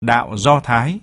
đạo Do Thái.